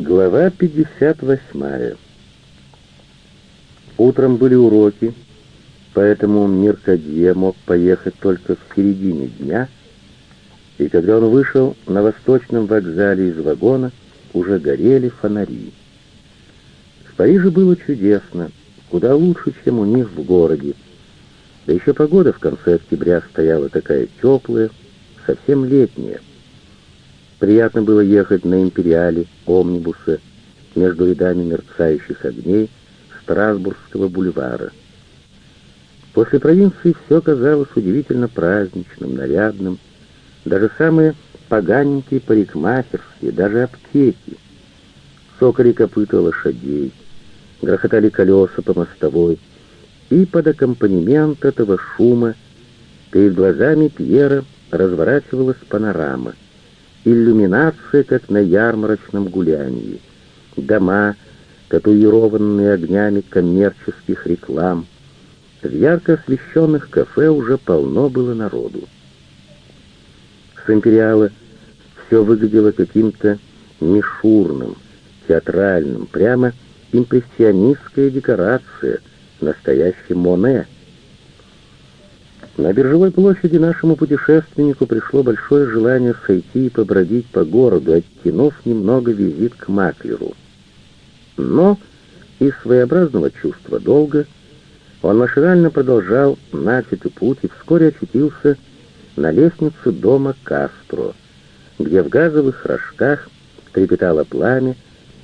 Глава 58. Утром были уроки, поэтому Миркадье мог поехать только в середине дня, и когда он вышел на восточном вокзале из вагона, уже горели фонари. В Париже было чудесно, куда лучше, чем у них в городе. Да еще погода в конце октября стояла такая теплая, совсем летняя. Приятно было ехать на империале, омнибусе, между рядами мерцающих огней Страсбургского бульвара. После провинции все казалось удивительно праздничным, нарядным. Даже самые поганенькие парикмахерские, даже аптеки. Соколи копыта лошадей, грохотали колеса по мостовой, и под аккомпанемент этого шума перед глазами Пьера разворачивалась панорама — иллюминация, как на ярмарочном гулянии, дома, татуированные огнями коммерческих реклам. В ярко освещенных кафе уже полно было народу. С империала все выглядело каким-то мишурным, театральным, прямо импрессионистская декорация, настоящий Моне — на биржевой площади нашему путешественнику пришло большое желание сойти и побродить по городу, оттянув немного визит к маклеру. Но из своеобразного чувства долга он машинально продолжал начатый путь и вскоре очутился на лестнице дома Кастро, где в газовых рожках трепетало пламя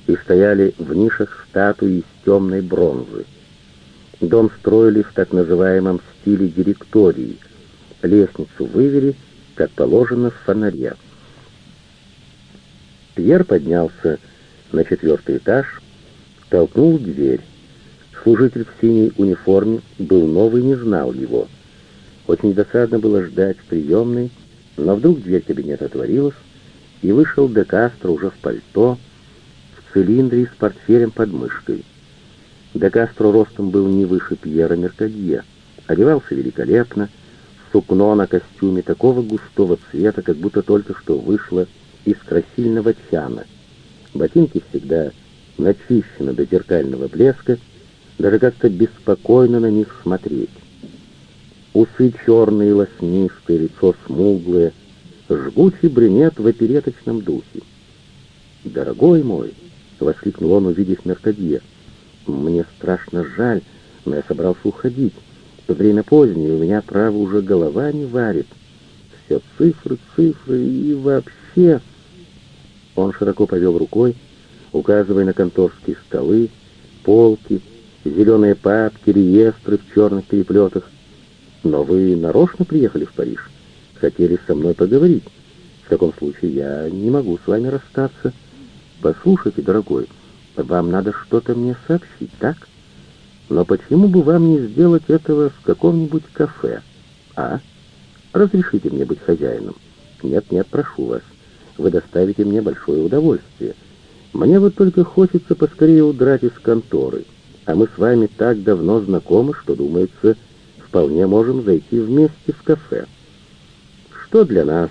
и стояли в нишах статуи из темной бронзы. Дом строили в так называемом стиле директории. Лестницу вывели, как положено, в фонаре. Пьер поднялся на четвертый этаж, толкнул дверь. Служитель в синей униформе был новый, не знал его. Очень досадно было ждать в приемной, но вдруг дверь кабинета отворилась, и вышел Де Кастро уже в пальто, в цилиндре с портфелем под мышкой. Де Кастро ростом был не выше Пьера Меркадье. Одевался великолепно, сукно на костюме такого густого цвета, как будто только что вышло из красильного чана. Ботинки всегда начищены до зеркального блеска, даже как-то беспокойно на них смотреть. Усы черные, лоснистые, лицо смуглое, жгучий брюнет в опереточном духе. «Дорогой мой!» — воскликнул он, увидев Меркадье. Мне страшно жаль, но я собрался уходить. Время позднее, у меня, право, уже голова не варит. Все цифры, цифры и вообще... Он широко повел рукой, указывая на конторские столы, полки, зеленые папки, реестры в черных переплетах. Но вы нарочно приехали в Париж? Хотели со мной поговорить? В таком случае я не могу с вами расстаться. Послушайте, дорогой, — вам надо что-то мне сообщить, так? Но почему бы вам не сделать этого в каком-нибудь кафе, а? Разрешите мне быть хозяином. Нет, нет, прошу вас. Вы доставите мне большое удовольствие. Мне вот только хочется поскорее удрать из конторы. А мы с вами так давно знакомы, что, думается, вполне можем зайти вместе в кафе. Что для нас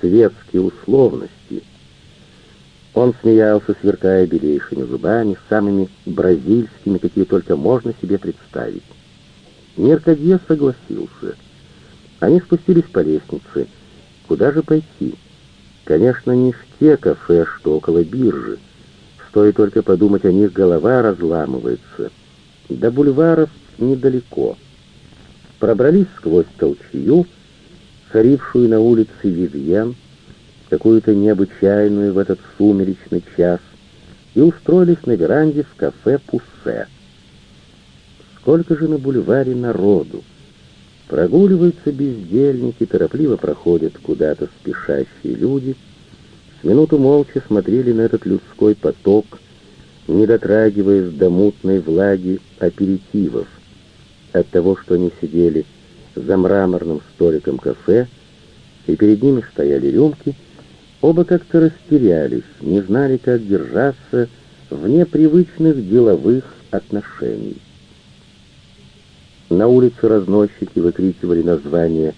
светские условности — он смеялся, сверкая белейшими зубами, самыми бразильскими, какие только можно себе представить. Меркадье согласился. Они спустились по лестнице. Куда же пойти? Конечно, не в те кафе, что около биржи. Стоит только подумать о них, голова разламывается. До бульваров недалеко. Пробрались сквозь толчью, царившую на улице Вивьен, какую-то необычайную в этот сумеречный час, и устроились на веранде в кафе «Пуссе». Сколько же на бульваре народу! Прогуливаются бездельники, торопливо проходят куда-то спешащие люди, с минуту молча смотрели на этот людской поток, не дотрагиваясь до мутной влаги аперитивов. От того, что они сидели за мраморным столиком кафе, и перед ними стояли рюмки — Оба как-то растерялись, не знали, как держаться вне привычных деловых отношений. На улице разносчики выкрикивали названия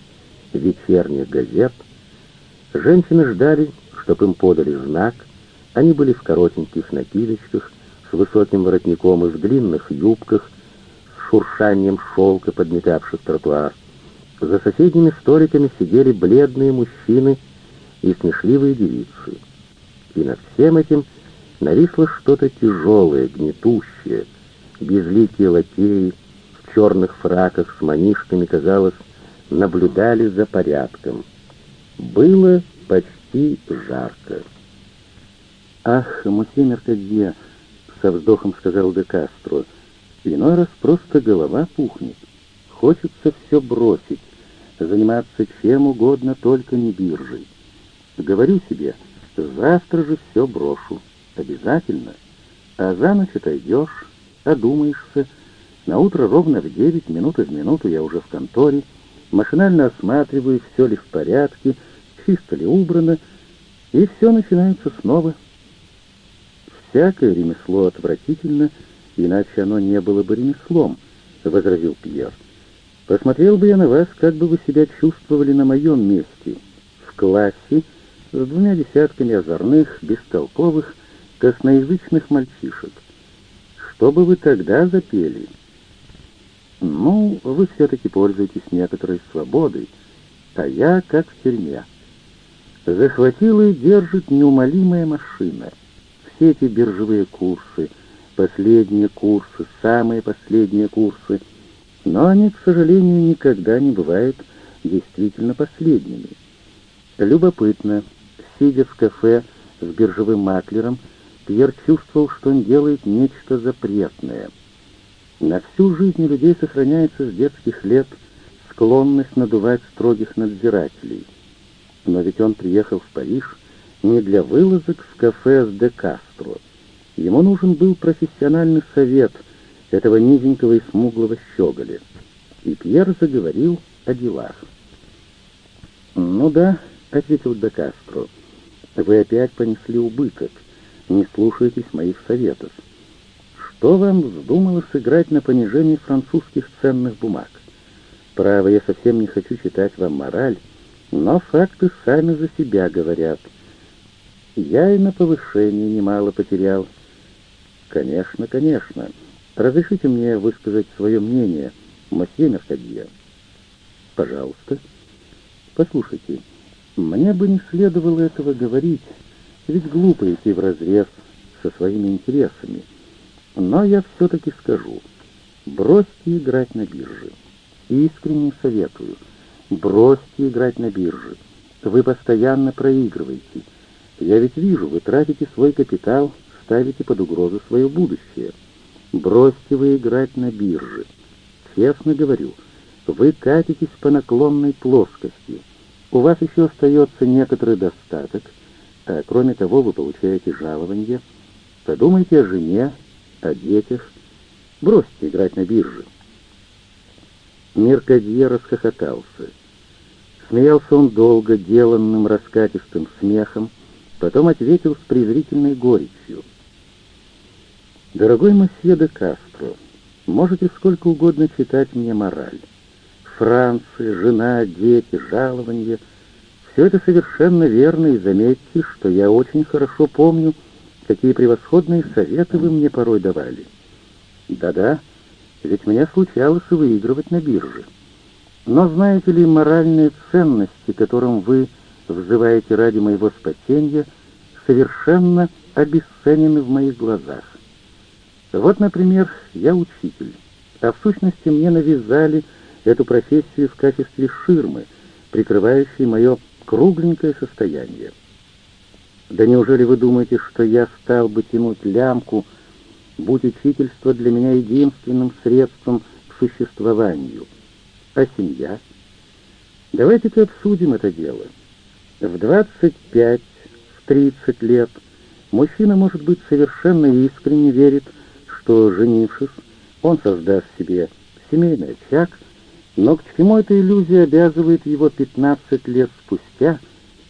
вечерних газет. Женщины ждали, чтобы им подали знак, Они были в коротеньких накидочках, с высоким воротником и в длинных юбках, с шуршанием шелка, подметавших тротуар. За соседними столиками сидели бледные мужчины и смешливые девицы. И над всем этим нависло что-то тяжелое, гнетущее. Безликие лакеи в черных фраках с манишками, казалось, наблюдали за порядком. Было почти жарко. «Ах, мосье Меркадье!» — со вздохом сказал де Кастро. «Иной раз просто голова пухнет. Хочется все бросить, заниматься чем угодно, только не биржей. Говорю себе, завтра же все брошу. Обязательно. А за ночь отойдешь, одумаешься. На утро ровно в девять, минуты в минуту я уже в конторе, машинально осматриваю, все ли в порядке, чисто ли убрано, и все начинается снова. Всякое ремесло отвратительно, иначе оно не было бы ремеслом, — возразил Пьер. Посмотрел бы я на вас, как бы вы себя чувствовали на моем месте, в классе, с двумя десятками озорных, бестолковых, косноязычных мальчишек. Что бы вы тогда запели? Ну, вы все-таки пользуетесь некоторой свободой, а я как в тюрьме. Захватила и держит неумолимая машина. Все эти биржевые курсы, последние курсы, самые последние курсы, но они, к сожалению, никогда не бывают действительно последними. Любопытно, сидя в кафе с биржевым маклером, Пьер чувствовал, что он делает нечто запретное. На всю жизнь людей сохраняется с детских лет склонность надувать строгих надзирателей. Но ведь он приехал в Париж не для вылазок в кафе с де Кастро. Ему нужен был профессиональный совет этого низенького и смуглого щеголя. И Пьер заговорил о делах. «Ну да», — ответил де Кастро, — «вы опять понесли убыток не слушаетесь моих советов. Что вам вздумало сыграть на понижении французских ценных бумаг? Право, я совсем не хочу читать вам мораль, но факты сами за себя говорят. Я и на повышении немало потерял. Конечно, конечно. Разрешите мне высказать свое мнение, мосье Меркадье. Пожалуйста. Послушайте, мне бы не следовало этого говорить, ведь глупо идти вразрез со своими интересами. Но я все-таки скажу, бросьте играть на бирже. Искренне советую, бросьте играть на бирже. Вы постоянно проигрываете. Я ведь вижу, вы тратите свой капитал, ставите под угрозу свое будущее. Бросьте вы играть на бирже. Честно говорю, вы катитесь по наклонной плоскости. У вас еще остается некоторый достаток — а кроме того, вы получаете жалование. Подумайте о жене, о детях. Бросьте играть на бирже. Меркадье расхохотался. Смеялся он долго, деланным раскатистым смехом, потом ответил с презрительной горечью. «Дорогой мосье де Кастро, можете сколько угодно читать мне мораль. Франция, жена, дети, жалование — все это совершенно верно, и заметьте, что я очень хорошо помню, какие превосходные советы вы мне порой давали. Да-да, ведь мне случалось выигрывать на бирже. Но знаете ли, моральные ценности, которым вы взываете ради моего спасения, совершенно обесценены в моих глазах. Вот, например, я учитель, а в сущности мне навязали эту профессию в качестве ширмы, прикрывающей мое кругленькое состояние. Да неужели вы думаете, что я стал бы тянуть лямку, будь учительство для меня единственным средством к существованию? А семья? Давайте-ка обсудим это дело. В 25, в 30 лет мужчина, может быть, совершенно искренне верит, что, женившись, он создаст себе семейный очаг, но к чему эта иллюзия обязывает его 15 лет спустя,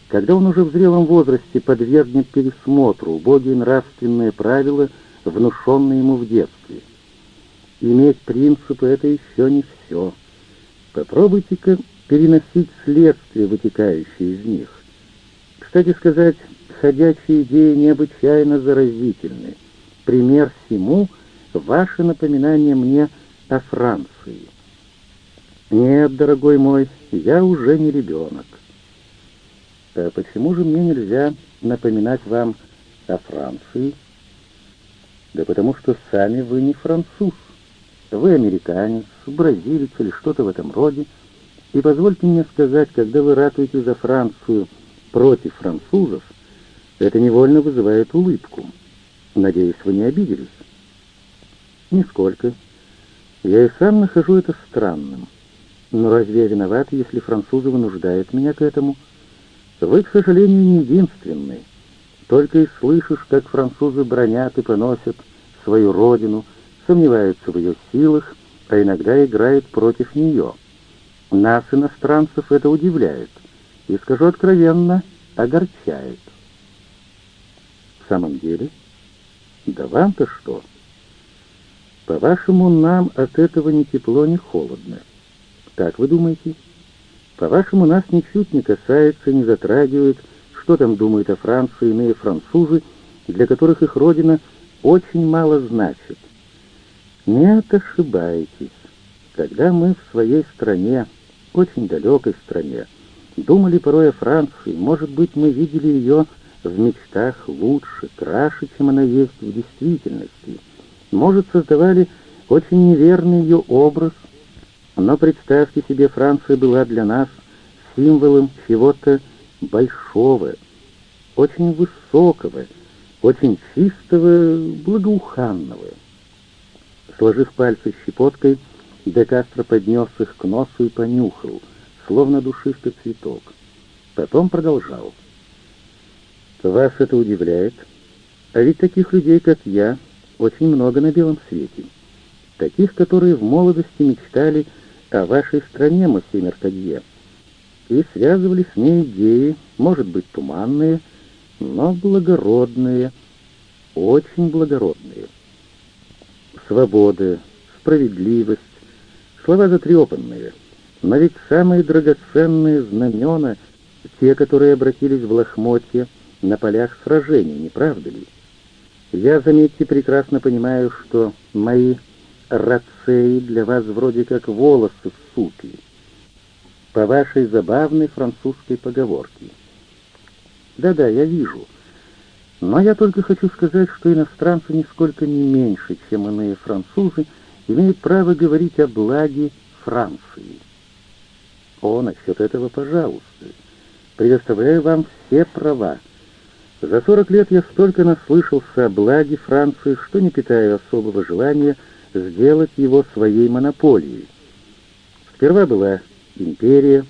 когда он уже в зрелом возрасте подвергнет пересмотру убогие нравственные правила, внушенные ему в детстве? Иметь принципы — это еще не все. Попробуйте-ка переносить следствия, вытекающие из них. Кстати сказать, ходячие идеи необычайно заразительны. Пример всему — ваше напоминание мне о Франции. Нет, дорогой мой, я уже не ребенок. А почему же мне нельзя напоминать вам о Франции? Да потому что сами вы не француз. Вы американец, бразилец или что-то в этом роде. И позвольте мне сказать, когда вы ратуете за Францию против французов, это невольно вызывает улыбку. Надеюсь, вы не обиделись? Нисколько. Я и сам нахожу это странным. Но разве я виноват, если французы вынуждают меня к этому? Вы, к сожалению, не единственный. Только и слышишь, как французы бронят и поносят свою родину, сомневаются в ее силах, а иногда играют против нее. Нас, иностранцев, это удивляет и, скажу откровенно, огорчает. В самом деле? Да вам-то что? По-вашему, нам от этого ни тепло, ни холодно. Как вы думаете? По-вашему, нас ничуть не касается, не затрагивает, что там думают о Франции иные французы, для которых их родина очень мало значит. Нет, ошибаетесь. Когда мы в своей стране, очень далекой стране, думали порой о Франции, может быть, мы видели ее в мечтах лучше, краше, чем она есть в действительности. Может, создавали очень неверный ее образ, но представьте себе, Франция была для нас символом чего-то большого, очень высокого, очень чистого, благоуханного. Сложив пальцы щепоткой, Де Кастро поднес их к носу и понюхал, словно душистый цветок. Потом продолжал. «Вас это удивляет? А ведь таких людей, как я, очень много на белом свете. Таких, которые в молодости мечтали о вашей стране, мосье Меркадье, и связывали с ней идеи, может быть, туманные, но благородные, очень благородные. Свобода, справедливость, слова затрепанные, но ведь самые драгоценные знамена, те, которые обратились в лохмотье на полях сражений, не правда ли? Я, заметьте, прекрасно понимаю, что мои рацеи для вас вроде как волосы в супе, по вашей забавной французской поговорке. Да-да, я вижу. Но я только хочу сказать, что иностранцы нисколько не меньше, чем иные французы, имеют право говорить о благе Франции. О, насчет этого, пожалуйста. Предоставляю вам все права. За сорок лет я столько наслышался о благе Франции, что не питаю особого желания сделать его своей монополией. Сперва была империя,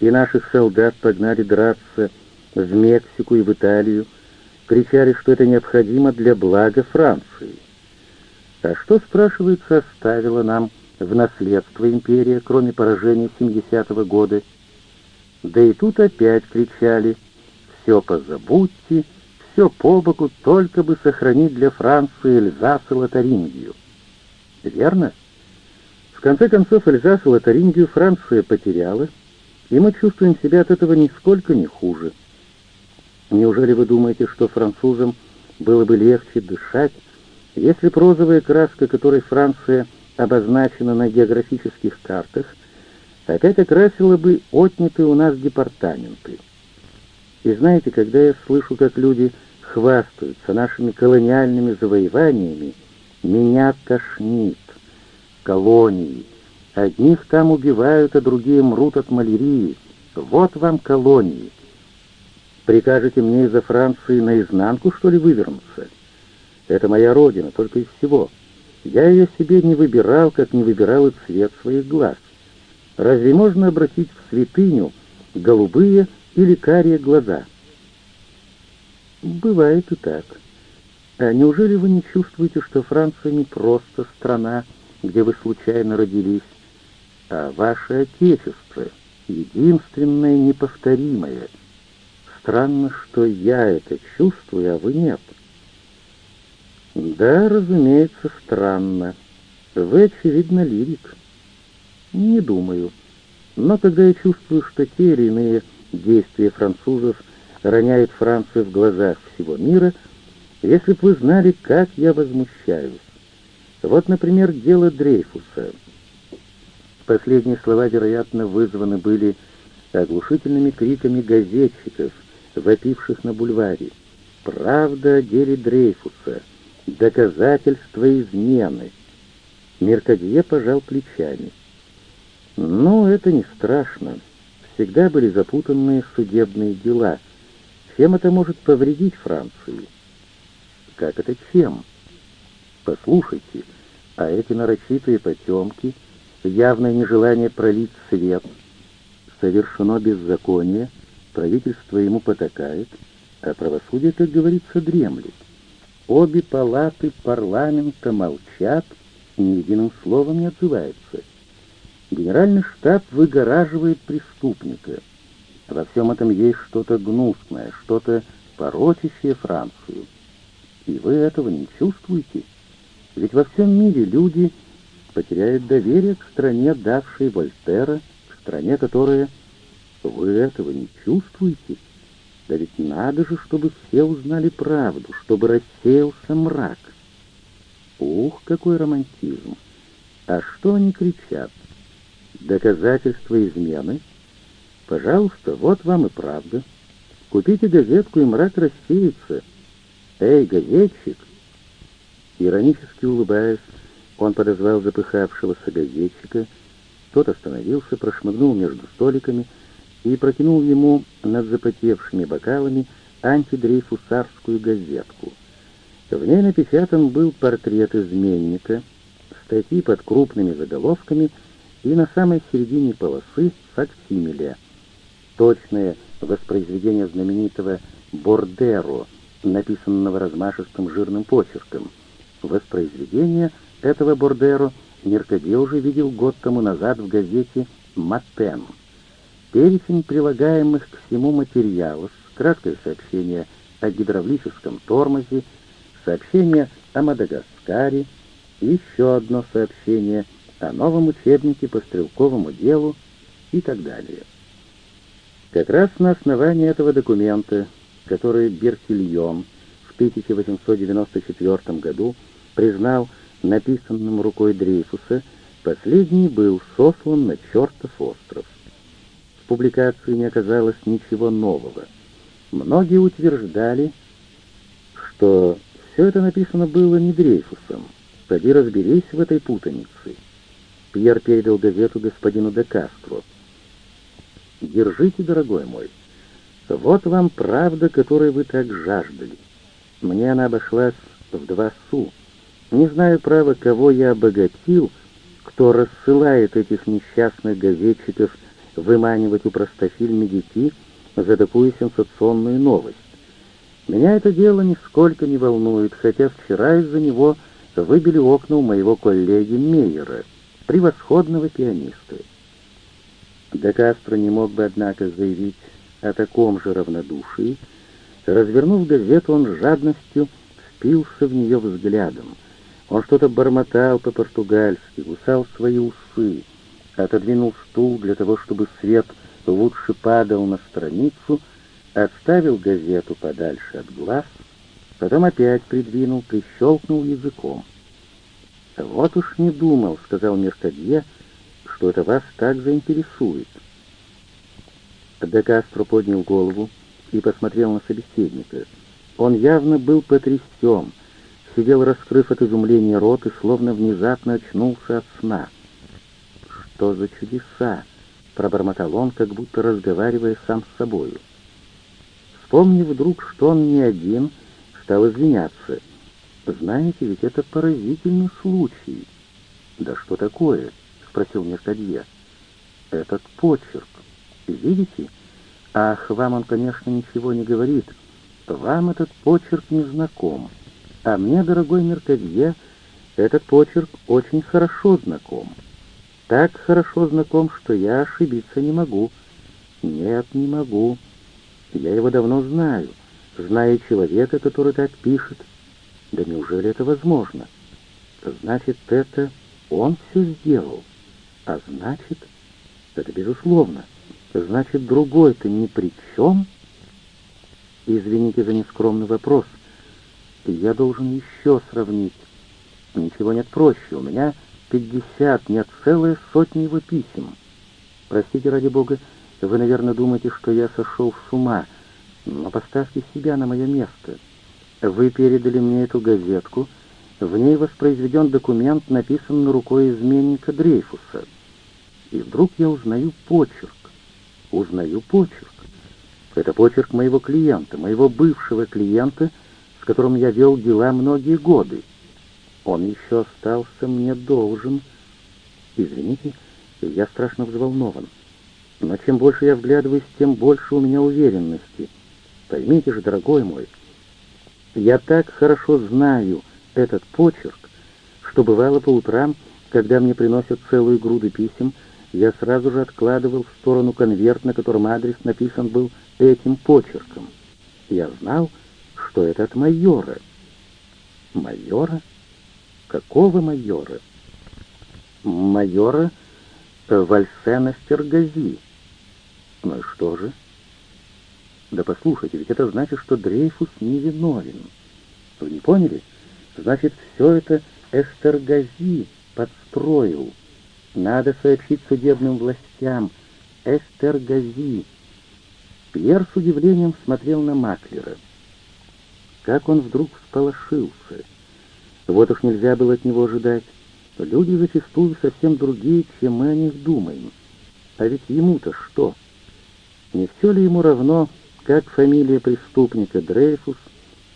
и наших солдат погнали драться в Мексику и в Италию, кричали, что это необходимо для блага Франции. А что, спрашивается, оставила нам в наследство империя, кроме поражения 70-го года? Да и тут опять кричали «Все позабудьте, все по боку, только бы сохранить для Франции Эльзас и Лотарингию». Верно? В конце концов, Эльзас и Лотарингию Франция потеряла, и мы чувствуем себя от этого нисколько не хуже. Неужели вы думаете, что французам было бы легче дышать, если прозовая краска, которой Франция обозначена на географических картах, опять окрасила бы отнятые у нас департаменты? И знаете, когда я слышу, как люди хвастаются нашими колониальными завоеваниями, меня тошнит. Колонии. Одних там убивают, а другие мрут от малярии. Вот вам колонии. Прикажете мне из-за Франции наизнанку, что ли, вывернуться? Это моя родина, только из всего. Я ее себе не выбирал, как не выбирал и цвет своих глаз. Разве можно обратить в святыню голубые или карие глаза? Бывает и так. А неужели вы не чувствуете, что Франция не просто страна, где вы случайно родились, а ваше отечество, единственное неповторимое? Странно, что я это чувствую, а вы нет. Да, разумеется, странно. Вы, очевидно, лирик. Не думаю. Но когда я чувствую, что те или иные действия французов роняет Францию в глазах всего мира, если бы вы знали, как я возмущаюсь. Вот, например, дело Дрейфуса. Последние слова, вероятно, вызваны были оглушительными криками газетчиков, вопивших на бульваре. «Правда о деле Дрейфуса! Доказательства измены!» Меркадье пожал плечами. «Ну, это не страшно. Всегда были запутанные судебные дела. Чем это может повредить Франции?» «Как это чем?» «Послушайте, а эти нарочитые потемки, явное нежелание пролить свет, совершено беззаконие, правительство ему потакает, а правосудие, как говорится, дремлет. Обе палаты парламента молчат, ни единым словом не отзываются. Генеральный штаб выгораживает преступника. Во всем этом есть что-то гнусное, что-то порочащее Францию. И вы этого не чувствуете? Ведь во всем мире люди потеряют доверие к стране, давшей Вольтера, к стране, которая... Вы этого не чувствуете? Да ведь надо же, чтобы все узнали правду, чтобы рассеялся мрак. Ух, какой романтизм! А что они кричат? Доказательства измены? Пожалуйста, вот вам и правда. Купите газетку, и мрак рассеется. Эй, газетчик! Иронически улыбаясь, он подозвал запыхавшегося газетчика. Тот остановился, прошмыгнул между столиками и протянул ему над запотевшими бокалами антидрейфусарскую газетку — в ней напечатан был портрет изменника, статьи под крупными заголовками и на самой середине полосы фактимиле. Точное воспроизведение знаменитого «Бордеро», написанного размашистым жирным почерком. Воспроизведение этого Бордеро Меркаде уже видел год тому назад в газете «Матен». Перечень прилагаемых к всему материалов, краткое сообщение о гидравлическом тормозе, сообщение о Мадагаскаре, еще одно сообщение о новом учебнике по стрелковому делу и так далее. Как раз на основании этого документа, который Бертильон в 1894 году признал написанным рукой Дрейфуса, последний был сослан на чертов остров. В публикации не оказалось ничего нового. Многие утверждали, что все это написано было не Дрейфусом. Поди разберись в этой путанице. Пьер передал газету господину де. «Держите, дорогой мой. Вот вам правда, которой вы так жаждали. Мне она обошлась в два су. Не знаю, право, кого я обогатил, кто рассылает этих несчастных газетчиков выманивать у простофиль медики за такую сенсационную новость. Меня это дело нисколько не волнует, хотя вчера из-за него выбили окна у моего коллеги Мейера, превосходного пианиста. Де Кастро не мог бы, однако, заявить о таком же равнодушии. Развернув газету, он жадностью впился в нее взглядом. Он что-то бормотал по-португальски, гусал свои усы, отодвинул стул для того, чтобы свет лучше падал на страницу — отставил газету подальше от глаз, потом опять придвинул, прищелкнул языком. «Вот уж не думал», — сказал Меркадье, — «что это вас так заинтересует». Де Кастро поднял голову и посмотрел на собеседника. Он явно был потрясен, сидел, раскрыв от изумления рот, и словно внезапно очнулся от сна. «Что за чудеса?» — пробормотал он, как будто разговаривая сам с собою. Вспомнив вдруг, что он не один, стал извиняться. «Знаете, ведь это поразительный случай». «Да что такое?» — спросил Меркадье. «Этот почерк. Видите? Ах, вам он, конечно, ничего не говорит. Вам этот почерк не знаком. А мне, дорогой Меркадье, этот почерк очень хорошо знаком. Так хорошо знаком, что я ошибиться не могу. Нет, не могу. Я его давно знаю, знаю человека, который так пишет. Да неужели это возможно? Значит, это он все сделал. А значит, это безусловно. Значит, другой-то ни при чем? Извините за нескромный вопрос. Я должен еще сравнить. Ничего нет проще. У меня пятьдесят, нет, целая сотня его писем. Простите, ради бога, вы, наверное, думаете, что я сошел с ума, но поставьте себя на мое место. Вы передали мне эту газетку, в ней воспроизведен документ, написанный рукой изменника Дрейфуса. И вдруг я узнаю почерк. Узнаю почерк. Это почерк моего клиента, моего бывшего клиента, с которым я вел дела многие годы. Он еще остался мне должен. Извините, я страшно взволнован. Но чем больше я вглядываюсь, тем больше у меня уверенности. Поймите же, дорогой мой, я так хорошо знаю этот почерк, что бывало по утрам, когда мне приносят целую груду писем, я сразу же откладывал в сторону конверт, на котором адрес написан был этим почерком. Я знал, что это от майора. Майора? Какого майора? Майора Вальсена Стергази. Ну и что же? Да послушайте, ведь это значит, что Дрейфус невиновен. Вы не поняли? Значит, все это Эстергази подстроил. Надо сообщить судебным властям. Эстергази. Пьер с удивлением смотрел на Маклера. Как он вдруг всполошился. Вот уж нельзя было от него ожидать. Люди зачастую совсем другие, чем мы о них думаем. А ведь ему-то что? Не все ли ему равно, как фамилия преступника Дрейфус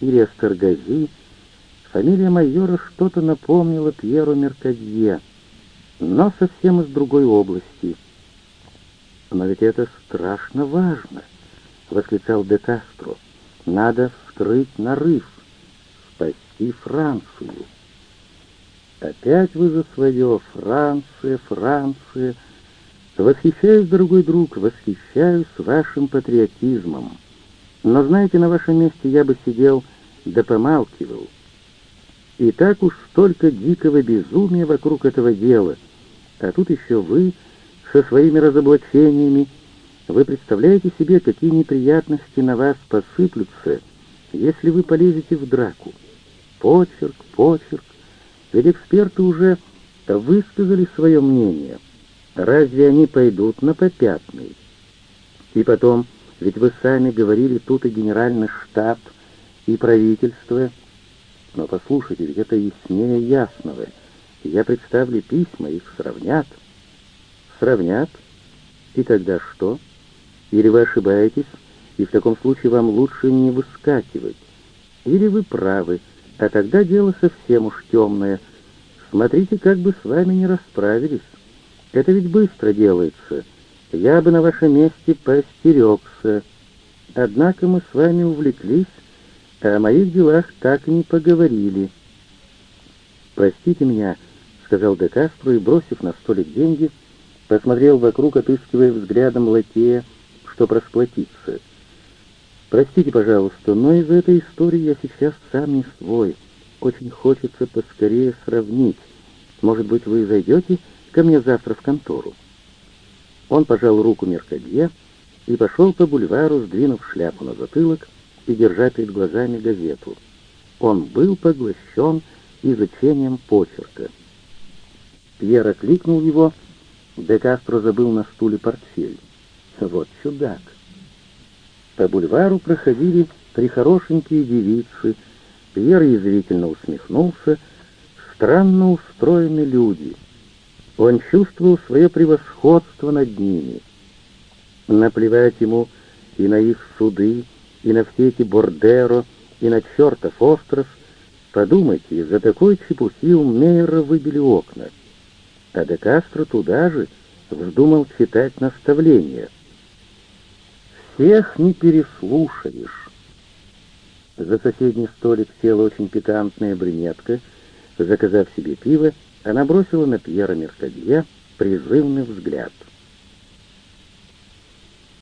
или Астергази? Фамилия майора что-то напомнила Пьеру Меркадье, но совсем из другой области. «Но ведь это страшно важно!» — восклицал де Кастро. «Надо вскрыть нарыв, спасти Францию». «Опять вы за свое, Франция, Франция!» Восхищаюсь, дорогой друг, восхищаюсь вашим патриотизмом. Но знаете, на вашем месте я бы сидел да помалкивал. И так уж столько дикого безумия вокруг этого дела. А тут еще вы со своими разоблачениями. Вы представляете себе, какие неприятности на вас посыплются, если вы полезете в драку. Почерк, почерк. Ведь эксперты уже высказали свое мнение — Разве они пойдут на попятный? И потом, ведь вы сами говорили, тут и генеральный штаб, и правительство. Но послушайте, ведь это яснее ясного. Я представлю письма, их сравнят. Сравнят? И тогда что? Или вы ошибаетесь, и в таком случае вам лучше не выскакивать? Или вы правы, а тогда дело совсем уж темное. Смотрите, как бы с вами не расправились. Это ведь быстро делается. Я бы на вашем месте поостерегся. Однако мы с вами увлеклись, о моих делах так и не поговорили. «Простите меня», — сказал де Кастро и, бросив на столик деньги, посмотрел вокруг, отыскивая взглядом лакея, чтоб расплатиться. «Простите, пожалуйста, но из этой истории я сейчас сам не свой. Очень хочется поскорее сравнить. Может быть, вы зайдете ко мне завтра в контору». Он пожал руку Меркадье и пошел по бульвару, сдвинув шляпу на затылок и держа перед глазами газету. Он был поглощен изучением почерка. Пьер окликнул его, де Кастро забыл на стуле портфель. Вот чудак. По бульвару проходили три хорошенькие девицы. Пьер язвительно усмехнулся. Странно устроены люди — он чувствовал свое превосходство над ними. Наплевать ему и на их суды, и на все эти бордеро, и на чертов остров. Подумайте, из-за такой чепухи у Мейера выбили окна. А де Кастро туда же вздумал читать наставления. Всех не переслушаешь. За соседний столик села очень питантная брюнетка, заказав себе пиво, она бросила на Пьера Меркадье призывный взгляд —